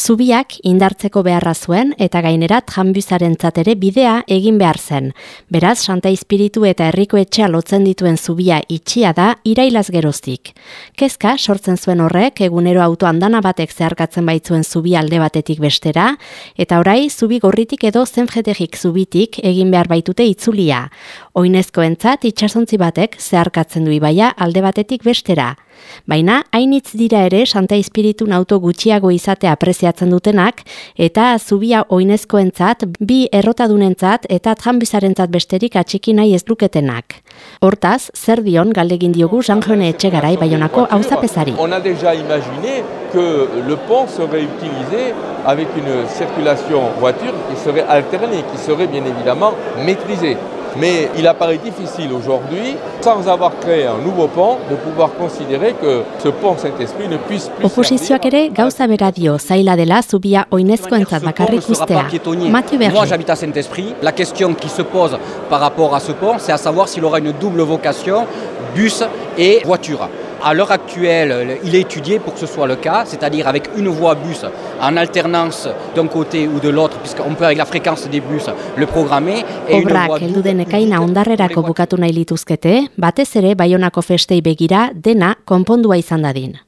Zubiak indartzeko beharra zuen eta gainerat janbizaren ere bidea egin behar zen. Beraz, Santa Espiritu eta Herriko Etxea lotzen dituen zubia itxia da irailaz geroztik. Kezka, sortzen zuen horrek, egunero auto andana batek zeharkatzen baitzuen zubi alde batetik bestera, eta orai, zubi gorritik edo zenfetegik zubitik egin behar baitute itzulia. Oinezko entzat, itxasontzi batek zeharkatzen du ibaia alde batetik bestera. Baina, hainitz dira ere Santa Espiritu auto gutxiago izatea apreziatzen dutenak, eta zubia oinezkoentzat, bi errotadunentzat eta janbizarentzat besterik atxiki nahi ez duketenak. Hortaz, zer dion galdegin diogu Jean-Jone Etxegarai baionako hauzapezari. On a déjà imaginé que le pont serait utilisé avec une circulation voiture qui serait alternée, qui serait bien évidemment maîtrisée. Mais il apparaît difficile aujourd'hui, sans avoir créé un nouveau pont, de pouvoir considérer que ce pont Saint-Esprit ne puisse plus Oposizioak ere gauza bera dio, zaila dela zubia oinezkoentzat bakarrik ustea. Mathieu Berger. Moi j'habite à Saint-Esprit. La question qui se pose par rapport à ce pont, c'est à savoir s'il aura une double vocation, bus et voiture. À l'heure actuelle, il est étudié pour que ce soit le cas, c'est-à-dire avec une voie bus en alternance d'un côté ou de l'autre, puisqu'on peut avec la fréquence des bus le programmer. Obrak, heldu denekaina ondarrerako bukatu nahi lituzkete, batez ere Baionako festei begira dena konpondua izan dadin.